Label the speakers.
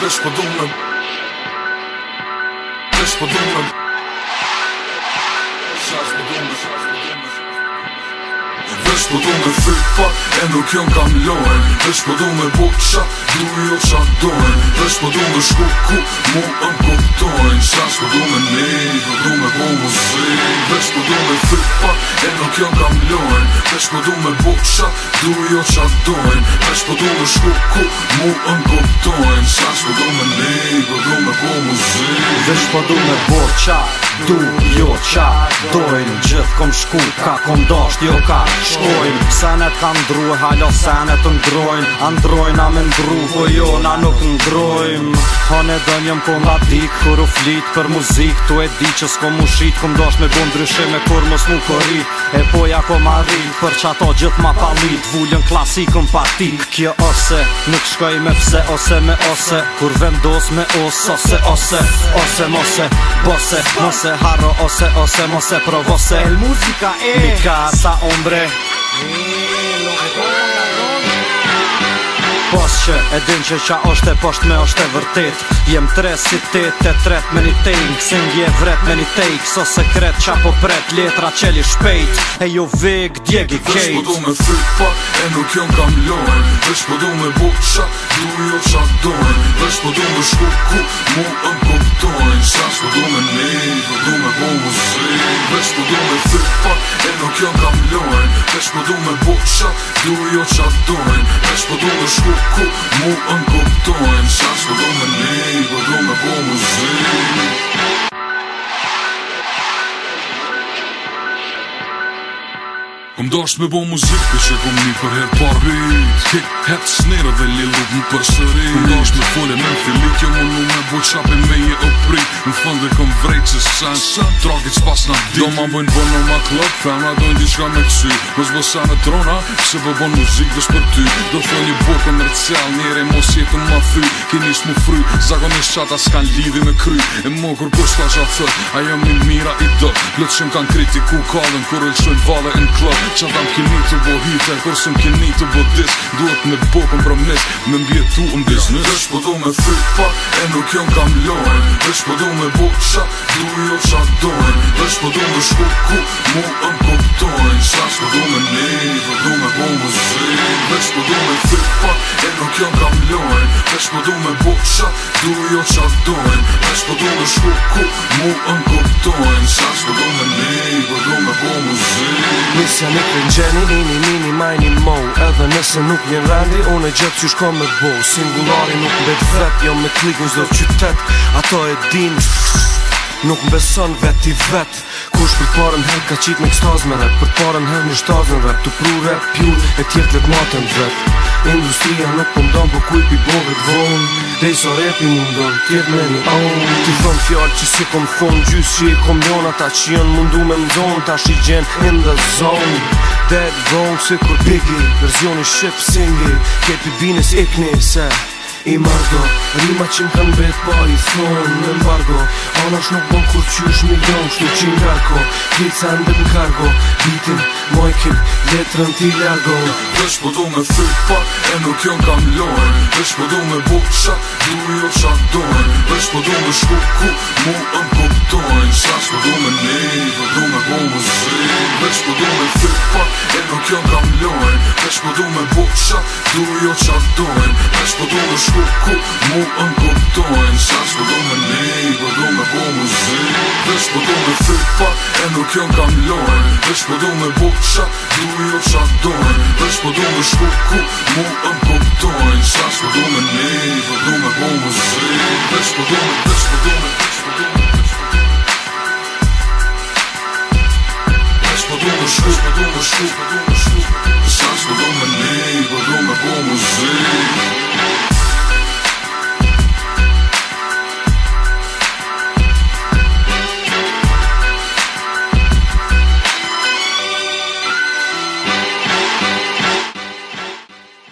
Speaker 1: Pesh po dumëm Pesh po dumëm Shash po dumëm Shash po po du me fypa E nuk jom kam lojn Vesh po du me buqa Du jo shandojn Vesh po du me shku ku Mu em kuptojn Shash po du me ni Po du me bu muzi Vesh po du me fypa E nuk jom kam lojn Vesh po du me buqa Du jo shandojn Vesh po du me shku ku Mu em kuptojn Shash po du me ni Po du me bu muzi Vesh po du me buqa Du jo shandojn Gjith kom shku Ka
Speaker 2: kom dasht jo ka ndrojnë Senet ka ndru e halo senet ndrojnë A ndrojnë a me ndru vë po jo na nuk ndrojnë Ha ne dën jëm ku nga dik kër u flit për muzik Tu e di që s'ko mu shit ku mdo është me bu ndryshime kur mos mu kori E poja ko m'arri, për që ato gjith ma palit Vullën klasikën pa Kjo ose nuk shkoj me pse ose me ose Kur vendos me os ose ose ose mose Bose mose harro, ose ose mose provose El muzika e Mika sa ombre Pos që edin që qa është e posht me është e vërtit Jem tre si ti të tret me një tejnë Kësë një vret me një tejnë Kso sekret qa po pret letra që li shpejt
Speaker 1: E ju jo vik djegi po kejt Vesh po du me fyt pa e nuk jon kam lojnë Vesh po du me bukë qa du jo qa dojnë Vesh po du me shku ku mu më kuptojnë Shash po du me një, du me bu muzik Vesh po du me po po fyt pa e nuk jon kam lojnë Vesh më po me buqa, du jo qa dojnë Vesh më po me shku ku mu nguptojnë Shash më du me nej, më po me bu muzik Këm dasht me bo muzik, për që këm një për herë par bit Kek het snere dhe li lup më për sërit Këm dasht me folje jo me fili, kjo më lu me bo qapin me je up prit Në fund dhe këm vrejt që shan shan Drogit që në dit Do ma mbojnë bërë në ma klub Femra dojnë di shka me kësy Më zbë sa në trona Se bë bon muzik dhe shpër ty Do të një bukën në rëcjall Njere mos jetën ma fy Kini shmu fry Zagonisht qata s'kan lidhi me kry E më kur kur s'ka qa thë A jam një mira i dë Plët shumë kan kanë kritiku kalën Kur e lëshojnë vale në klub Qa tam kini të bo hiter Kur së kini të bo dis Duhet me Me mbjetu në biznes Vesh po do me fry pa E nuk lojnë është po du me bu qa du jo qa dojnë është po du me shku ku mu e kuptojnë qa po du me një po du me bu po du me fit pak e nuk jo kam lojnë është po du me bu qa du jo qa dojnë Shash po do në shku ku mu në kuptojnë Shash po do po në ne i po do me po mu zi
Speaker 3: Nisja në kërën gjeni, ini, mini, majni, mou Edhe nëse nuk njën vendi, unë e gjëtë që shko me bo Singulari nuk mbet betë fret, jo me kliku zdo qytet Ato e din, nuk mbeson beson vet i vet Kush për parën her ka qit në kstaz me rep Për parën her në shtaz në rep Të pru rep, pjur, e tjertë vet matën vet Industria nuk pëndon, po, po kuj për bovet vojnë Dej sa repi mundon tjet me një aun Ti thëm fjallë që si kom thonë Gjusë që i kom njonë ata që jënë mundu me mdonë Ta shi gjenë in the zone Dead wrong se kur biggie Verzion i shqip singi Kepi binës ikni se i mardo Rima që më kanë betë pa i thonë në mbargo, Ona është nuk bon kur që është milion që në që në karko Vica e ndër në kargo Bitin,
Speaker 1: mojkin, letërën ti largo Vesh po du me fyrt pak e nuk jon kam lojn Vesh po du me buk shak, du jo qa dojn Vesh po du me shku ku, mu më kuptojn Shash po du me një, po du me bu më zi Vesh po du me fyrt pak e nuk jon kam lojn Vesh po du me buk shak, du jo qa dojn Qpo do po me shku ku mu në kuptojnë Qa qpo do me ne i po do me bo mu zi Dhe qpo do me fit pak e nuk jon kam lojnë Dhe qpo do me bo qa dojnë Dhe qpo do me shku ku mu në kuptojnë Qa qpo do me ne i po do me bo